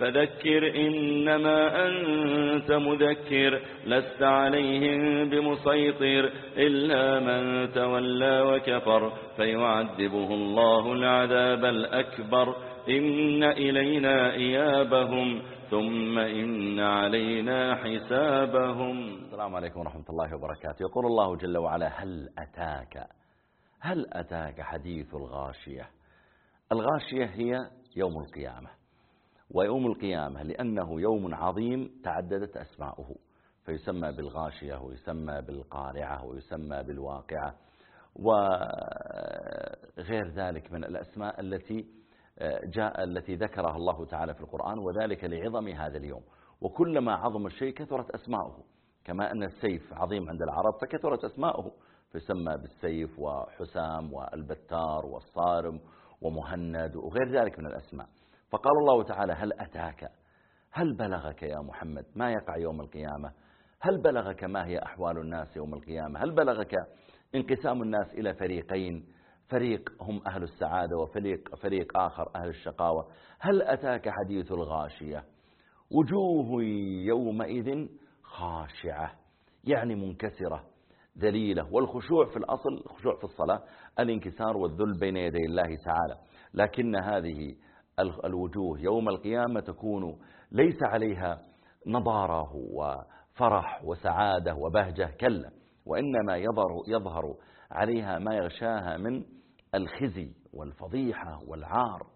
فذكر إنما أنت مذكر لست عليهم بمسيطر إلا من تولى وكفر فيعذبه الله العذاب الأكبر إن إلينا إيابهم ثم إن علينا حسابهم. السلام عليكم ورحمة الله وبركاته. يقول الله جل وعلا هل أتاك هل أتاك حديث الغاشية؟ الغاشية هي يوم القيامة. ويوم القيامة لأنه يوم عظيم تعددت أسماؤه. فيسمى بالغاشية ويسمى بالقارعة ويسمى بالواقعة وغير ذلك من الأسماء التي جاء التي ذكرها الله تعالى في القرآن وذلك لعظم هذا اليوم. وكلما عظم الشيء كثرت أسماؤه. كما أن السيف عظيم عند العرب فكثرت أسماؤه. فيسمى بالسيف وحسام والبتار والصارم ومهند وغير ذلك من الأسماء. فقال الله تعالى هل أتاك؟ هل بلغك يا محمد؟ ما يقع يوم القيامة؟ هل بلغك ما هي أحوال الناس يوم القيامة؟ هل بلغك انقسام الناس إلى فريقين؟ فريق هم أهل السعادة وفريق فريق آخر أهل الشقاوة. هل أتاك حديث الغاشية؟ وجوه يومئذ خاشعة يعني منكسرة ذليلة. والخشوع في الأصل الخشوع في الصلاة الانكسار والذل بين يدي الله تعالى. لكن هذه الوجوه. يوم القيامة تكون ليس عليها نضاره وفرح وسعادة وبهجة كلا. وإنما يظهر, يظهر عليها ما يغشاها من الخزي والفضيحة والعار.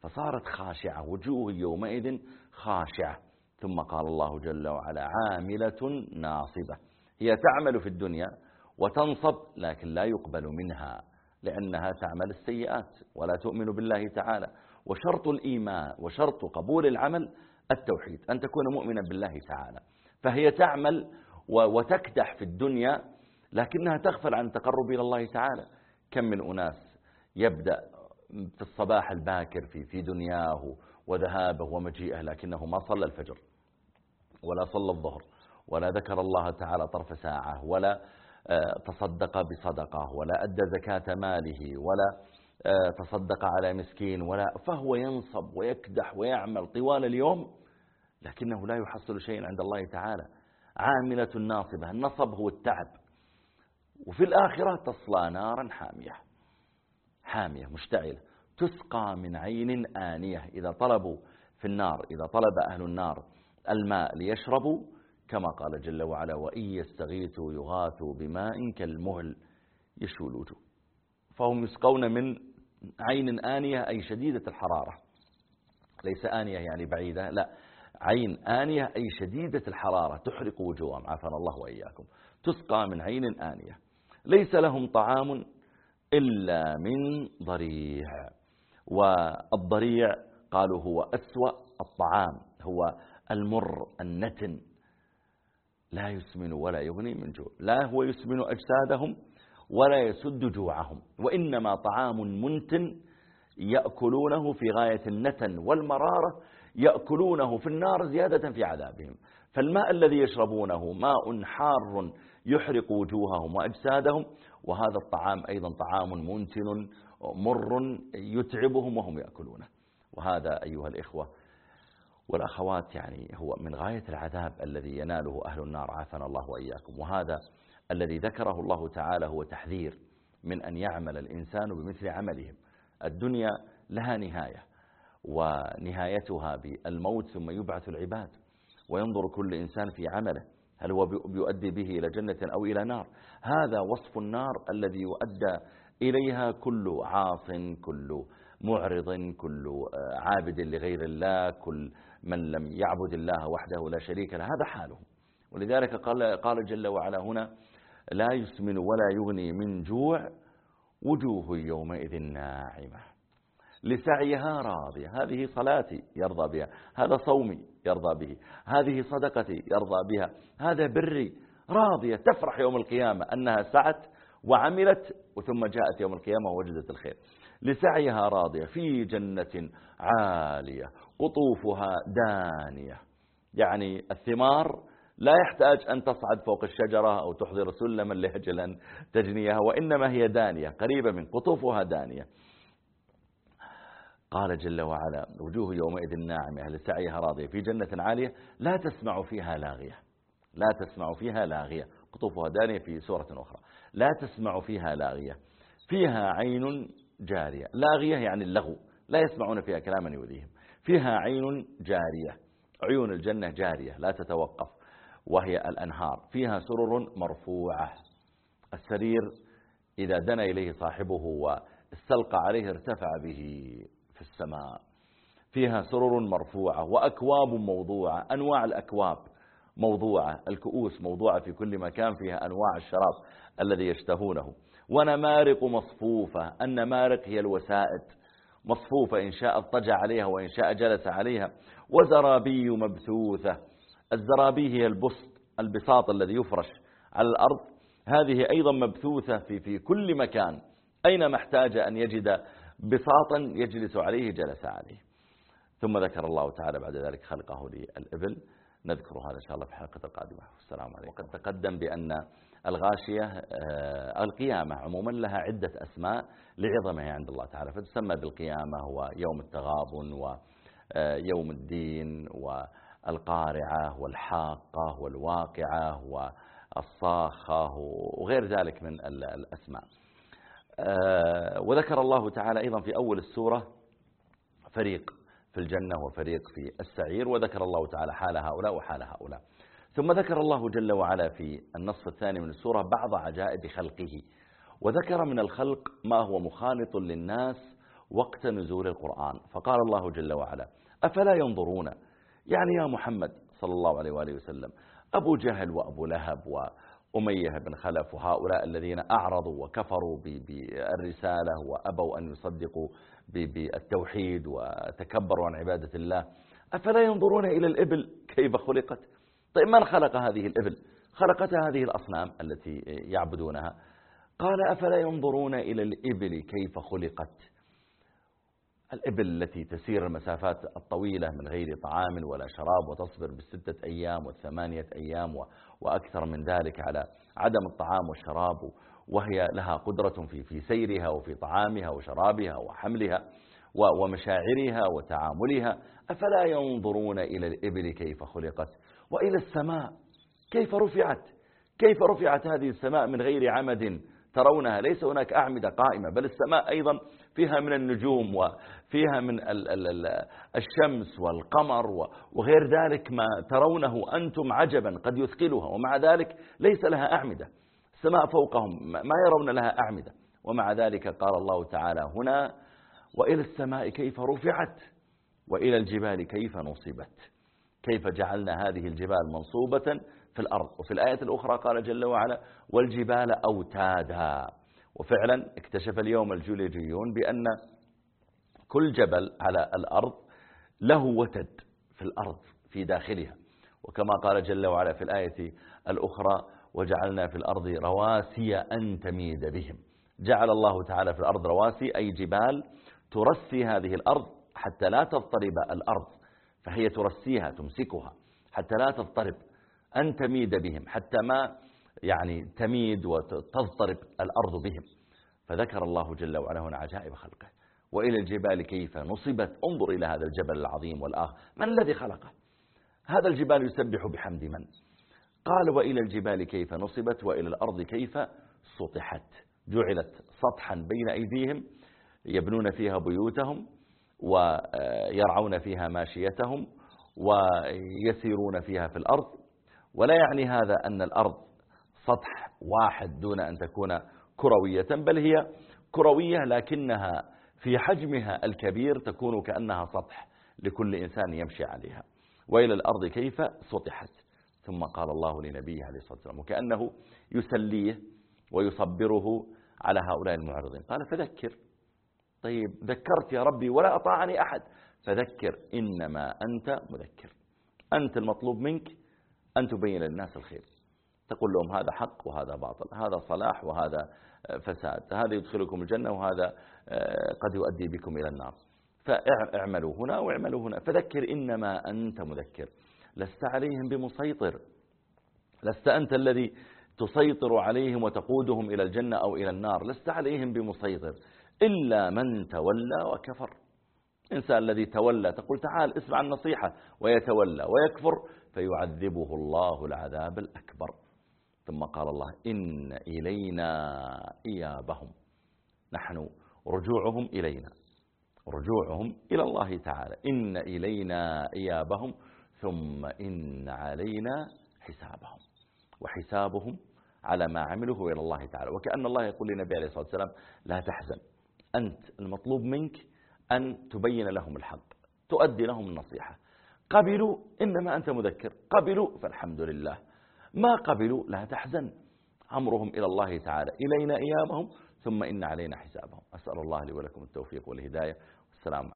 فصارت خاشعة وجوه يومئذ خاشعة. ثم قال الله جل وعلا عاملة ناصبة. هي تعمل في الدنيا وتنصب لكن لا يقبل منها لأنها تعمل السيئات ولا تؤمن بالله تعالى. وشرط الإيمان وشرط قبول العمل التوحيد أن تكون مؤمنا بالله تعالى. فهي تعمل وتكدح في الدنيا لكنها تغفل عن التقرب إلى الله تعالى. كم من أناس يبدأ في الصباح الباكر في في دنياه وذهابه ومجيئه لكنه ما صلى الفجر ولا صلى الظهر ولا ذكر الله تعالى طرف ساعة ولا آه، تصدق بصدقة ولا أدى زكاة ماله ولا تصدق على مسكين ولا فهو ينصب ويكدح ويعمل طوال اليوم لكنه لا يحصل شيئا عند الله تعالى. عاملة ناصبة النصب هو التعب. وفي الآخرة تصلى نارا حامية. حامية مشتعلة. تسقى من عين آنية. إذا طلبوا في النار إذا طلب أهل النار الماء ليشربوا كما قال جل وعلا وإن يستغيثوا يغاثوا بماء كالمهل الوجوه فهم يسقون من عين آنية أي شديدة الحرارة. ليس آنية يعني بعيدة لا. عين آنية أي شديدة الحرارة تحرق وجوههم. عافانا الله وإياكم. تسقى من عين آنية. ليس لهم طعام إلا من ضريع. والضريع قالوا هو أسوأ الطعام هو المر النتن. لا يسمن ولا يغني من جوع. لا هو يسمن أجسادهم ولا يسد جوعهم وإنما طعام منتن يأكلونه في غاية النتن والمرارة يأكلونه في النار زيادة في عذابهم. فالماء الذي يشربونه ماء حار يحرق وجوههم وأجسادهم وهذا الطعام أيضا طعام منتن مر يتعبهم وهم يأكلونه. وهذا أيها الإخوة والأخوات يعني هو من غاية العذاب الذي يناله أهل النار عافنا الله وإياكم. وهذا الذي ذكره الله تعالى هو تحذير من أن يعمل الإنسان بمثل عملهم. الدنيا لها نهاية ونهايتها بالموت ثم يبعث العباد وينظر كل إنسان في عمله هل هو بيؤدي به إلى جنة أو إلى نار؟ هذا وصف النار الذي يؤدى إليها كل عاص كل معرض كل آه، عابد لغير الله كل من لم يعبد الله وحده لا شريك له. هذا حاله. ولذلك قال, قال جل وعلا هنا لا يسمن ولا يغني من جوع وجوه يومئذ ناعمة. لسعيها راضية. هذه صلاتي يرضى بها. هذا صومي يرضى به. هذه صدقتي يرضى بها. هذا بري راضية تفرح يوم القيامة أنها سعت وعملت وثم جاءت يوم القيامة ووجدت الخير. لسعيها راضية في جنة عالية قطوفها دانية. يعني الثمار لا يحتاج أن تصعد فوق الشجرة أو تحضر سلما لأجل أن تجنيها وإنما هي دانية قريبة من قطوفها دانية. قال جل وعلا وجوه يومئذ ناعمة لسعيها راضية في جنة عالية لا تسمع فيها لاغية لا تسمع فيها لاغية قطوفها دانية في سورة أخرى لا تسمع فيها لاغية فيها عين جارية لاغية يعني اللغو لا يسمعون فيها كلاما يؤذيهم فيها عين جارية عيون الجنة جارية لا تتوقف وهي الأنهار. فيها سرر مرفوعة. السرير إذا دنا إليه صاحبه واستلقى عليه ارتفع به في السماء. فيها سرر مرفوعة وأكواب موضوعة. أنواع الأكواب موضوعة. الكؤوس موضوعة في كل مكان. فيها أنواع الشراب الذي يشتهونه. ونمارق مصفوفة. النمارق هي الوسائد. مصفوفة إن شاء اضطجع عليها وإن شاء جلس عليها. وزرابي مبثوثة. الزرابي هي البسط البساط الذي يفرش على الأرض. هذه أيضا مبثوثة في, في كل مكان. أينما احتاج أن يجد بساطا يجلس عليه جلس عليه. ثم ذكر الله تعالى بعد ذلك خلقه للإبل. نذكر هذا إن شاء الله في الحلقة القادمة. والسلام عليكم. وقد تقدم بأن الغاشية آه، القيامة عموما لها عدة أسماء لعظمها عند الله تعالى. فتسمى بالقيامة ويوم التغابن ويوم الدين والقارعة والحاقة والواقعة والصاخة وغير ذلك من الأسماء. آه، وذكر الله تعالى أيضا في أول السورة فريق في الجنة وفريق في السعير وذكر الله تعالى حال هؤلاء وحال هؤلاء. ثم ذكر الله جل وعلا في النصف الثاني من السورة بعض عجائب خلقه وذكر من الخلق ما هو مخالط للناس وقت نزول القرآن. فقال الله جل وعلا أفلا ينظرون يعني يا محمد صلى الله عليه وآله وسلم أبو جهل وأبو لهب وأمية بن خلف وهؤلاء الذين أعرضوا وكفروا بالرسالة وأبوا أن يصدقوا بالتوحيد وتكبروا عن عبادة الله أفلا ينظرون إلى الإبل كيف خلقت؟ طيب من خلق هذه الإبل؟ خلقتها هذه الأصنام التي يعبدونها. قال أفلا ينظرون إلى الإبل كيف خلقت؟ الإبل التي تسير المسافات الطويلة من غير طعام ولا شراب وتصبر بالستة أيام والثمانية أيام وأكثر من ذلك على عدم الطعام والشراب وهي لها قدرة في في سيرها وفي طعامها وشرابها وحملها ومشاعرها وتعاملها. أفلا ينظرون إلى الإبل كيف خلقت وإلى السماء؟ كيف رفعت؟ كيف رفعت هذه السماء من غير عمد ترونها؟ ليس هناك أعمدة قائمة بل السماء أيضا فيها من النجوم وفيها من الشمس والقمر وغير ذلك ما ترونه أنتم عجبا قد يثقلها ومع ذلك ليس لها أعمدة. السماء فوقهم ما يرون لها أعمدة. ومع ذلك قال الله تعالى هنا وإلى السماء كيف رفعت؟ وإلى الجبال كيف نصبت؟ كيف جعلنا هذه الجبال منصوبة في الأرض؟ وفي الآية الأخرى قال جل وعلا والجبال أوتادا. وفعلا اكتشف اليوم الجيولوجيون بأن كل جبل على الأرض له وتد في الأرض في داخلها. وكما قال جل وعلا في الآية الأخرى وجعلنا في الأرض رواسي أن تميد بهم. جعل الله تعالى في الأرض رواسي أي جبال ترسي هذه الأرض حتى لا تضطرب الأرض. فهي ترسيها تمسكها حتى لا تضطرب أن تميد بهم حتى ما يعني تميد وتضطرب الأرض بهم. فذكر الله جل وعلا هنا عجائب خلقه. وإلى الجبال كيف نصبت. انظر إلى هذا الجبل العظيم والآخر من الذي خلقه؟ هذا الجبال يسبح بحمد من؟ قال وإلى الجبال كيف نصبت وإلى الأرض كيف سطحت. جعلت سطحا بين أيديهم يبنون فيها بيوتهم ويرعون فيها ماشيتهم ويسيرون فيها في الأرض. ولا يعني هذا أن الأرض سطح واحد دون أن تكون كروية بل هي كروية لكنها في حجمها الكبير تكون كأنها سطح لكل إنسان يمشي عليها. وإلى الأرض كيف؟ سطحت. ثم قال الله لنبيه عليه الصلاة والسلام وكأنه يسليه ويصبره على هؤلاء المعرضين. قال فذكر. طيب ذكرت يا ربي ولا أطاعني أحد. فذكر إنما أنت مذكر. أنت المطلوب منك أن تبين للناس الخير. تقول لهم هذا حق وهذا باطل هذا صلاح وهذا فساد هذا يدخلكم الجنة وهذا آه، قد يؤدي بكم إلى النار. فاعملوا هنا واعملوا هنا. فذكر إنما أنت مذكر. لست عليهم بمسيطر. لست أنت الذي تسيطر عليهم وتقودهم إلى الجنة أو إلى النار. لست عليهم بمسيطر. إلا من تولى وكفر. إنسان الذي تولى تقول تعال اسمع النصيحة. ويتولى ويكفر فيعذبه الله العذاب الأكبر. ثم قال الله إن إلينا إيابهم. نحن رجوعهم إلينا. رجوعهم إلى الله تعالى. إن إلينا إيابهم ثم إن علينا حسابهم. وحسابهم على ما عمله إلى الله تعالى. وكأن الله يقول لنبي عليه الصلاة والسلام لا تحزن. أنت المطلوب منك أن تبين لهم الحق. تؤدي لهم النصيحة. قبلوا إنما أنت مذكر. قبلوا فالحمد لله. ما قبلوا لا تحزن. أمرهم إلى الله تعالى إلينا إيامهم ثم إن علينا حسابهم. أسأل الله لي ولكم التوفيق والهداية. والسلام